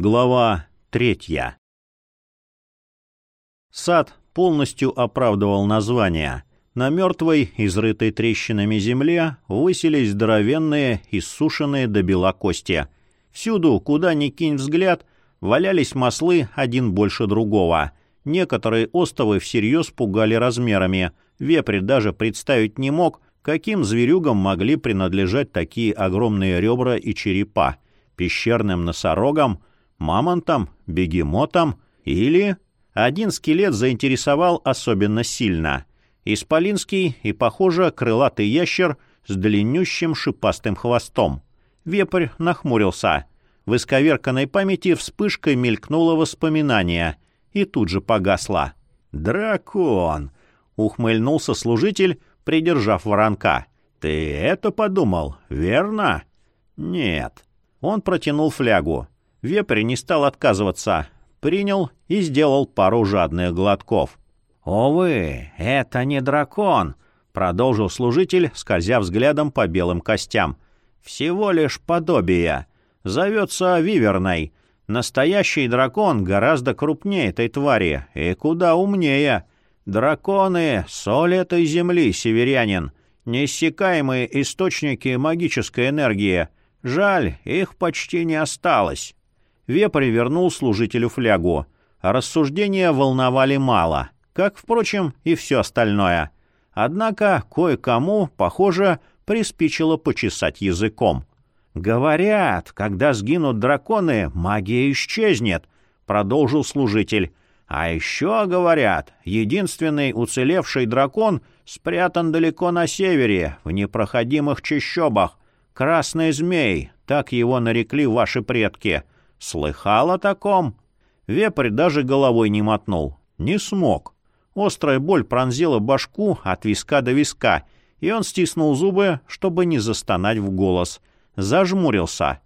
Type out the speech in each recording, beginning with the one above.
Глава третья. Сад полностью оправдывал название. На мертвой, изрытой трещинами земле высились здоровенные, иссушенные до бела кости. Всюду, куда ни кинь взгляд, валялись маслы один больше другого. Некоторые остовы всерьез пугали размерами. Вепрь даже представить не мог, каким зверюгам могли принадлежать такие огромные ребра и черепа. Пещерным носорогам — мамонтом, бегемотом или... Один скелет заинтересовал особенно сильно. Исполинский и, похоже, крылатый ящер с длиннющим шипастым хвостом. Вепрь нахмурился. В исковерканной памяти вспышкой мелькнуло воспоминание и тут же погасло. «Дракон!» — ухмыльнулся служитель, придержав воронка. «Ты это подумал, верно?» «Нет». Он протянул флягу. Вепрь не стал отказываться, принял и сделал пару жадных глотков. «Увы, это не дракон», — продолжил служитель, скользя взглядом по белым костям. «Всего лишь подобие. Зовется Виверной. Настоящий дракон гораздо крупнее этой твари и куда умнее. Драконы — соль этой земли, северянин. Неиссякаемые источники магической энергии. Жаль, их почти не осталось». Вепрь вернул служителю флягу. Рассуждения волновали мало, как, впрочем, и все остальное. Однако кое-кому, похоже, приспичило почесать языком. «Говорят, когда сгинут драконы, магия исчезнет», — продолжил служитель. «А еще, говорят, единственный уцелевший дракон спрятан далеко на севере, в непроходимых чащобах. Красный змей, так его нарекли ваши предки». Слыхал о таком? Вепрь даже головой не мотнул. Не смог. Острая боль пронзила башку от виска до виска, и он стиснул зубы, чтобы не застонать в голос. Зажмурился.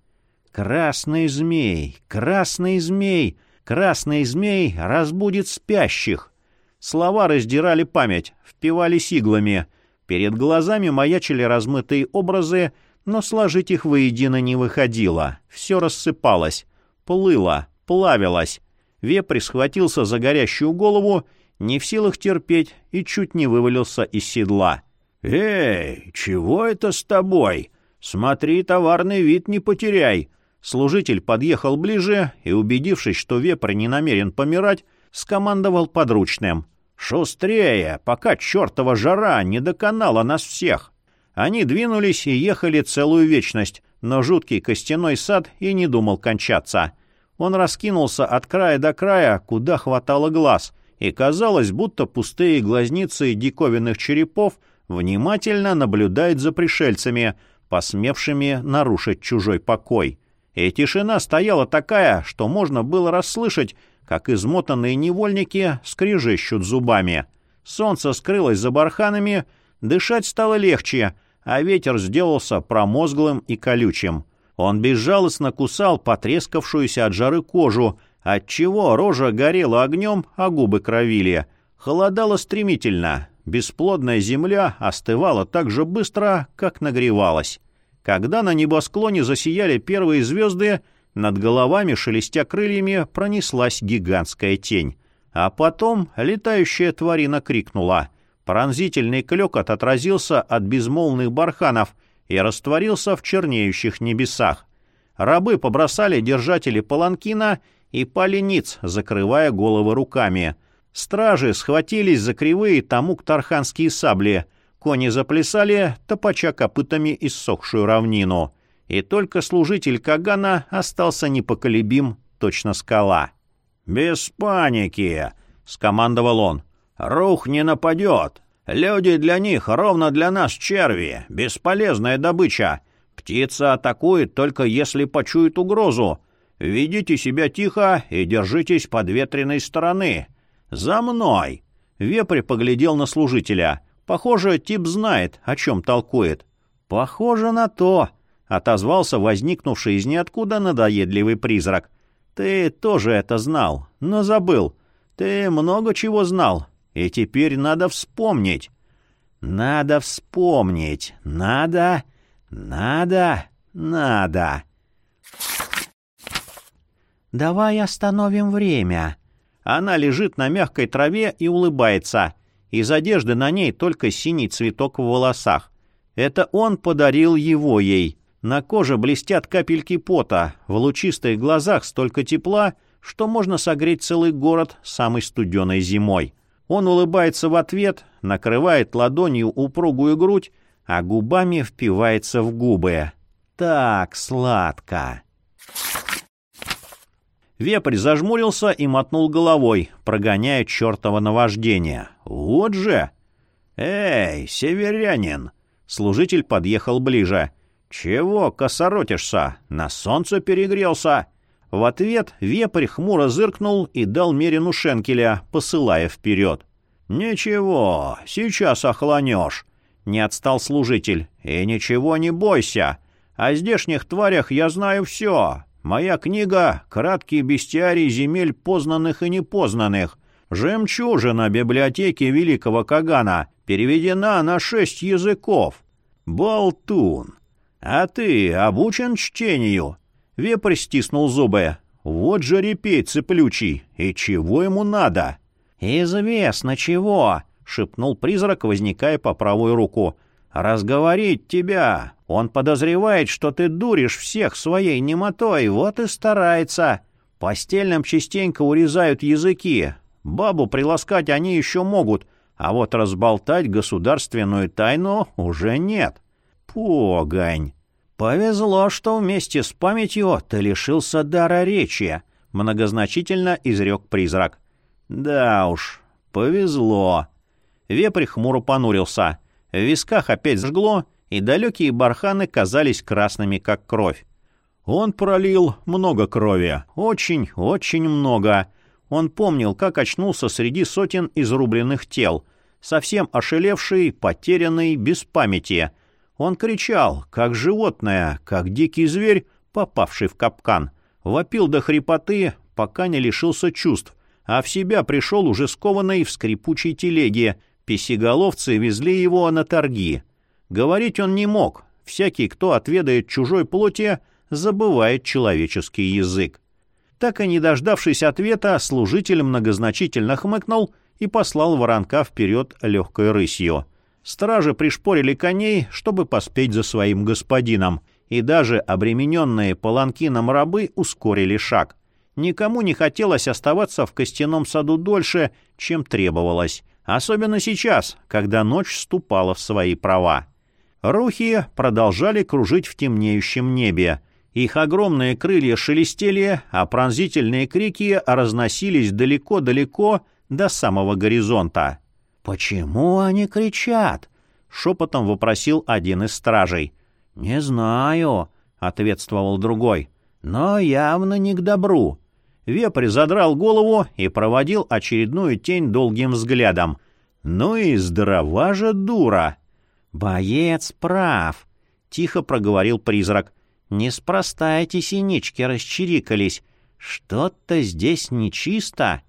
«Красный змей! Красный змей! Красный змей разбудит спящих!» Слова раздирали память, впивались иглами. Перед глазами маячили размытые образы, но сложить их воедино не выходило. Все рассыпалось плыло, плавилось. Вепрь схватился за горящую голову, не в силах терпеть, и чуть не вывалился из седла. «Эй, чего это с тобой? Смотри, товарный вид не потеряй!» Служитель подъехал ближе и, убедившись, что вепрь не намерен помирать, скомандовал подручным. «Шустрее, пока чертова жара не доконала нас всех!» Они двинулись и ехали целую вечность, но жуткий костяной сад и не думал кончаться. Он раскинулся от края до края, куда хватало глаз, и казалось, будто пустые глазницы диковинных черепов внимательно наблюдают за пришельцами, посмевшими нарушить чужой покой. И тишина стояла такая, что можно было расслышать, как измотанные невольники скрежещут зубами. Солнце скрылось за барханами, дышать стало легче, а ветер сделался промозглым и колючим. Он безжалостно кусал потрескавшуюся от жары кожу, отчего рожа горела огнем, а губы кровили. Холодало стремительно. Бесплодная земля остывала так же быстро, как нагревалась. Когда на небосклоне засияли первые звезды, над головами, шелестя крыльями, пронеслась гигантская тень. А потом летающая тварина крикнула — Пронзительный клёкот отразился от безмолвных барханов и растворился в чернеющих небесах. Рабы побросали держатели паланкина и пали ниц, закрывая головы руками. Стражи схватились за кривые тамук-тарханские сабли. Кони заплясали, топача копытами иссохшую равнину. И только служитель Кагана остался непоколебим, точно скала. «Без паники!» — скомандовал он. Рух не нападет. Люди для них ровно для нас черви, бесполезная добыча. Птица атакует только если почует угрозу. Ведите себя тихо и держитесь подветренной стороны. За мной!» Вепрь поглядел на служителя. Похоже, тип знает, о чем толкует. «Похоже на то», — отозвался возникнувший из ниоткуда надоедливый призрак. «Ты тоже это знал, но забыл. Ты много чего знал, и теперь надо вспомнить. Надо вспомнить. Надо, надо, надо. «Давай остановим время». Она лежит на мягкой траве и улыбается. Из одежды на ней только синий цветок в волосах. Это он подарил его ей. На коже блестят капельки пота, в лучистых глазах столько тепла, что можно согреть целый город самой студеной зимой. Он улыбается в ответ, накрывает ладонью упругую грудь, а губами впивается в губы. Так сладко. Вепрь зажмурился и мотнул головой, прогоняя чертово наваждение. «Вот же!» «Эй, северянин!» Служитель подъехал ближе. «Чего косоротишься? На солнце перегрелся!» В ответ вепрь хмуро зыркнул и дал Мерину шенкеля, посылая вперед. «Ничего, сейчас охланешь!» Не отстал служитель. «И ничего не бойся! О здешних тварях я знаю все. Моя книга — краткий бестиарий земель познанных и непознанных. Жемчужина библиотеки Великого Кагана переведена на шесть языков. Болтун! А ты обучен чтению?» Вепрь стиснул зубы. «Вот же репей цеплючий! И чего ему надо?» «Известно чего!» — шепнул призрак, возникая по правую руку. «Разговорить тебя! Он подозревает, что ты дуришь всех своей немотой, вот и старается. Постельным частенько урезают языки. Бабу приласкать они еще могут, а вот разболтать государственную тайну уже нет. Погонь! Повезло, что вместе с памятью ты лишился дара речи, многозначительно изрек призрак. Да уж, повезло. Вепрь хмуро понурился. В висках опять жгло, и далекие барханы казались красными, как кровь. Он пролил много крови. Очень, очень много. Он помнил, как очнулся среди сотен изрубленных тел. Совсем ошелевший, потерянный, без памяти. Он кричал, как животное, как дикий зверь, попавший в капкан. Вопил до хрипоты, пока не лишился чувств, а в себя пришел уже скованный в скрипучей телеге. Песеголовцы везли его на торги. Говорить он не мог. Всякий, кто отведает чужой плоти, забывает человеческий язык. Так и не дождавшись ответа, служитель многозначительно хмыкнул и послал воронка вперед легкой рысью. Стражи пришпорили коней, чтобы поспеть за своим господином, и даже обремененные паланкином рабы ускорили шаг. Никому не хотелось оставаться в костяном саду дольше, чем требовалось, особенно сейчас, когда ночь вступала в свои права. Рухи продолжали кружить в темнеющем небе. Их огромные крылья шелестели, а пронзительные крики разносились далеко-далеко до самого горизонта. «Почему они кричат?» — шепотом вопросил один из стражей. «Не знаю», — ответствовал другой, — «но явно не к добру». Вепрь задрал голову и проводил очередную тень долгим взглядом. «Ну и здорова же дура!» «Боец прав», — тихо проговорил призрак. «Неспроста эти синички расчирикались. Что-то здесь нечисто».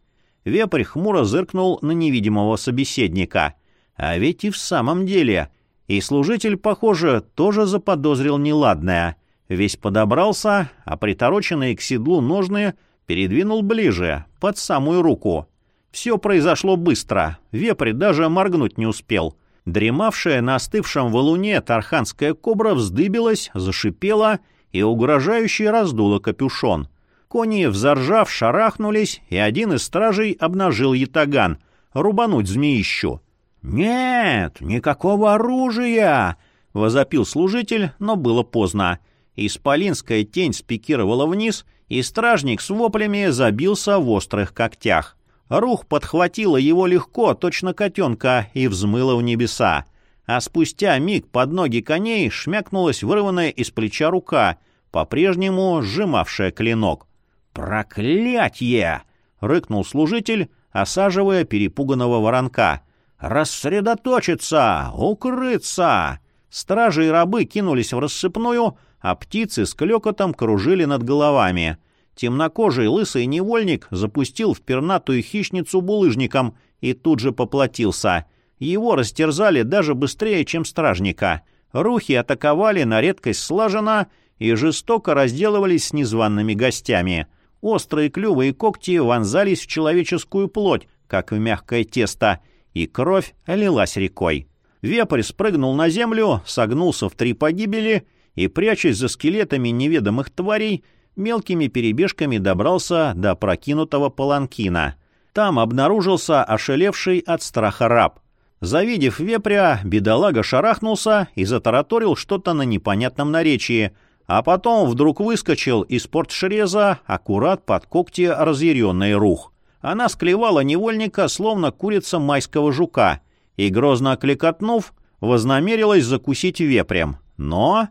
Вепрь хмуро зыркнул на невидимого собеседника. А ведь и в самом деле. И служитель, похоже, тоже заподозрил неладное. Весь подобрался, а притороченные к седлу ножные передвинул ближе, под самую руку. Все произошло быстро. Вепрь даже моргнуть не успел. Дремавшая на остывшем валуне тарханская кобра вздыбилась, зашипела и угрожающе раздула капюшон. Кони, взоржав, шарахнулись, и один из стражей обнажил ятаган — рубануть змеищу. «Нет, никакого оружия!» — возопил служитель, но было поздно. Исполинская тень спикировала вниз, и стражник с воплями забился в острых когтях. Рух подхватила его легко, точно котенка, и взмыла в небеса. А спустя миг под ноги коней шмякнулась вырванная из плеча рука, по-прежнему сжимавшая клинок. «Проклятье!» — рыкнул служитель, осаживая перепуганного воронка. «Рассредоточиться! Укрыться!» Стражи и рабы кинулись в рассыпную, а птицы с клёкотом кружили над головами. Темнокожий лысый невольник запустил в пернатую хищницу булыжником и тут же поплатился. Его растерзали даже быстрее, чем стражника. Рухи атаковали на редкость слаженно и жестоко разделывались с незваными гостями. Острые клювы и когти вонзались в человеческую плоть, как в мягкое тесто, и кровь лилась рекой. Вепрь спрыгнул на землю, согнулся в три погибели и, прячась за скелетами неведомых тварей, мелкими перебежками добрался до прокинутого паланкина. Там обнаружился ошелевший от страха раб. Завидев вепря, бедолага шарахнулся и затараторил что-то на непонятном наречии, а потом вдруг выскочил из портшреза аккурат под когти разъяренный рух. Она склевала невольника, словно курица майского жука, и, грозно кликотнув, вознамерилась закусить вепрем. Но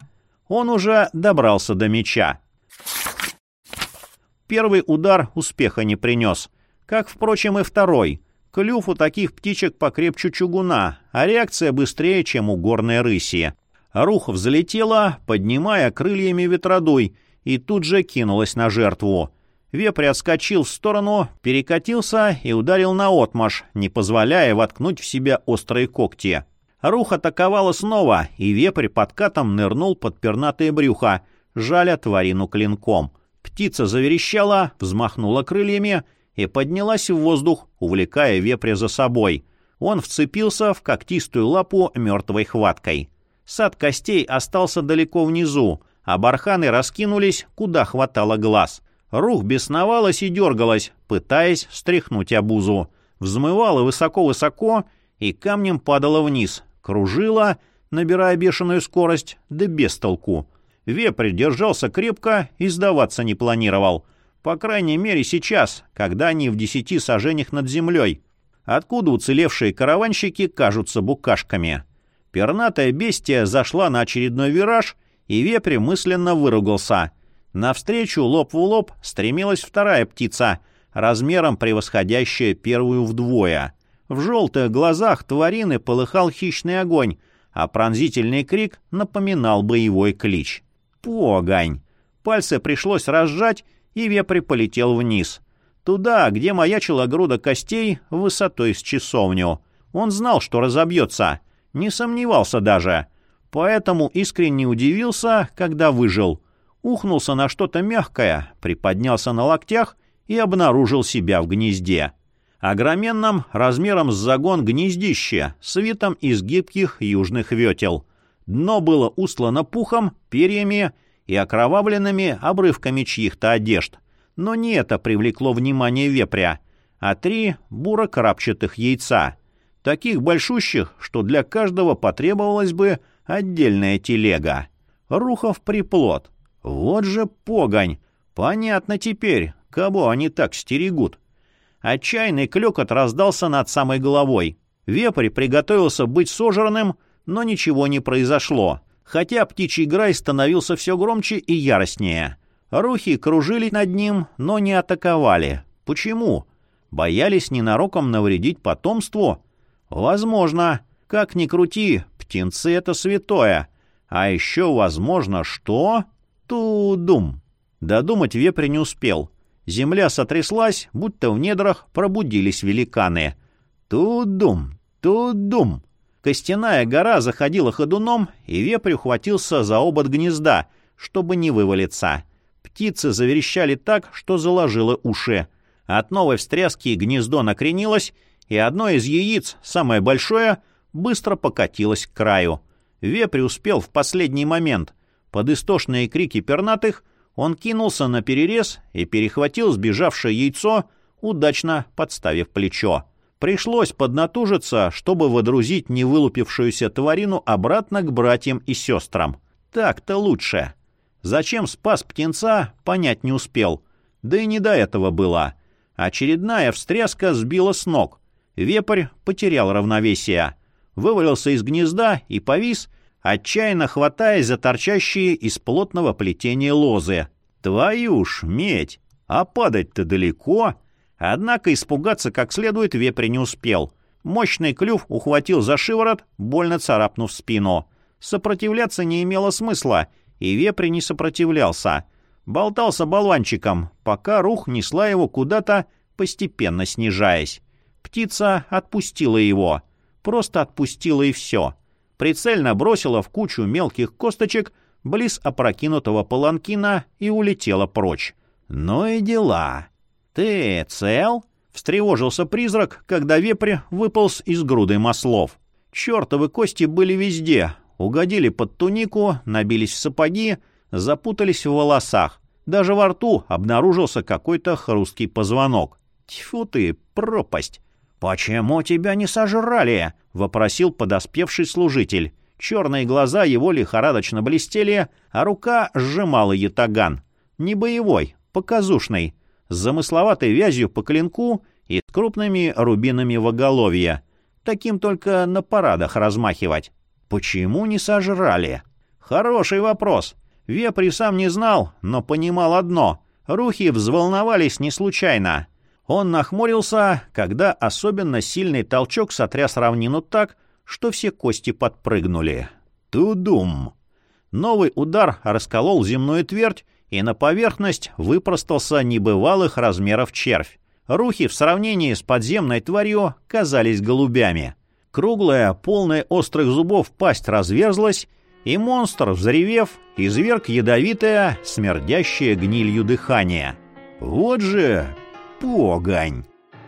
он уже добрался до меча. Первый удар успеха не принес, как, впрочем, и второй — Клюв у таких птичек покрепче чугуна, а реакция быстрее, чем у горной рыси. Рух взлетела, поднимая крыльями ветродуй, и тут же кинулась на жертву. Вепрь отскочил в сторону, перекатился и ударил на отмаш, не позволяя воткнуть в себя острые когти. Рух атаковала снова, и вепрь подкатом нырнул под пернатое брюхо, жаля тварину клинком. Птица заверещала, взмахнула крыльями — и поднялась в воздух, увлекая вепря за собой. Он вцепился в когтистую лапу мертвой хваткой. Сад костей остался далеко внизу, а барханы раскинулись, куда хватало глаз. Рух бесновалась и дергалась, пытаясь стряхнуть обузу. Взмывала высоко-высоко и камнем падала вниз, кружила, набирая бешеную скорость, да без толку. Вепрь держался крепко и сдаваться не планировал. По крайней мере сейчас, когда они в десяти сажениях над землей. Откуда уцелевшие караванщики кажутся букашками. Пернатая бестия зашла на очередной вираж, и вепрь мысленно выругался. Навстречу лоб в лоб стремилась вторая птица, размером превосходящая первую вдвое. В желтых глазах тварины полыхал хищный огонь, а пронзительный крик напоминал боевой клич. «Погонь!» Пальцы пришлось разжать, и вепрь полетел вниз. Туда, где маячила груда костей высотой с часовню. Он знал, что разобьется, не сомневался даже. Поэтому искренне удивился, когда выжил. Ухнулся на что-то мягкое, приподнялся на локтях и обнаружил себя в гнезде. Огроменном, размером с загон гнездище, с видом из гибких южных ветел. Дно было устлано пухом, перьями и окровавленными обрывками чьих-то одежд. Но не это привлекло внимание вепря, а три буро-крапчатых яйца. Таких большущих, что для каждого потребовалась бы отдельная телега. Рухов приплод. Вот же погонь! Понятно теперь, кого они так стерегут. Отчаянный клёкот раздался над самой головой. Вепрь приготовился быть сожранным, но ничего не произошло хотя птичий грай становился все громче и яростнее. Рухи кружили над ним, но не атаковали. Почему? Боялись ненароком навредить потомству? Возможно. Как ни крути, птенцы — это святое. А еще возможно, что... Тудум. Додумать вепрь не успел. Земля сотряслась, будто в недрах пробудились великаны. Тудум, тудум. Костяная гора заходила ходуном, и вепрь ухватился за обод гнезда, чтобы не вывалиться. Птицы заверещали так, что заложило уши. От новой встряски гнездо накренилось, и одно из яиц, самое большое, быстро покатилось к краю. Вепрь успел в последний момент. Под истошные крики пернатых он кинулся на перерез и перехватил сбежавшее яйцо, удачно подставив плечо. Пришлось поднатужиться, чтобы водрузить невылупившуюся тварину обратно к братьям и сестрам. Так-то лучше. Зачем спас птенца, понять не успел. Да и не до этого было. Очередная встряска сбила с ног. Вепрь потерял равновесие. Вывалился из гнезда и повис, отчаянно хватаясь за торчащие из плотного плетения лозы. «Твою ж медь! А падать-то далеко!» Однако испугаться как следует вепрь не успел. Мощный клюв ухватил за шиворот, больно царапнув спину. Сопротивляться не имело смысла, и вепрь не сопротивлялся. Болтался болванчиком, пока рух несла его куда-то, постепенно снижаясь. Птица отпустила его. Просто отпустила и все. Прицельно бросила в кучу мелких косточек близ опрокинутого паланкина и улетела прочь. «Ну и дела. Ты цел?» — встревожился призрак, когда вепрь выполз из груды маслов. Чёртовы кости были везде, угодили под тунику, набились в сапоги, запутались в волосах. Даже во рту обнаружился какой-то хрусткий позвонок. Тьфу ты, пропасть! «Почему тебя не сожрали?» — вопросил подоспевший служитель. Черные глаза его лихорадочно блестели, а рука сжимала ятаган. Не боевой, показушный, с замысловатой вязью по клинку и с крупными рубинами в оголовье. Таким только на парадах размахивать. Почему не сожрали? Хороший вопрос. Вепри сам не знал, но понимал одно. Рухи взволновались не случайно. Он нахмурился, когда особенно сильный толчок сотряс равнину так, что все кости подпрыгнули. Тудум! Новый удар расколол земную твердь, и на поверхность выпростался небывалых размеров червь. Рухи в сравнении с подземной тварью казались голубями. Круглая, полная острых зубов пасть разверзлась, и монстр, взревев, изверг ядовитое, смердящее гнилью дыхание. «Вот же погонь!»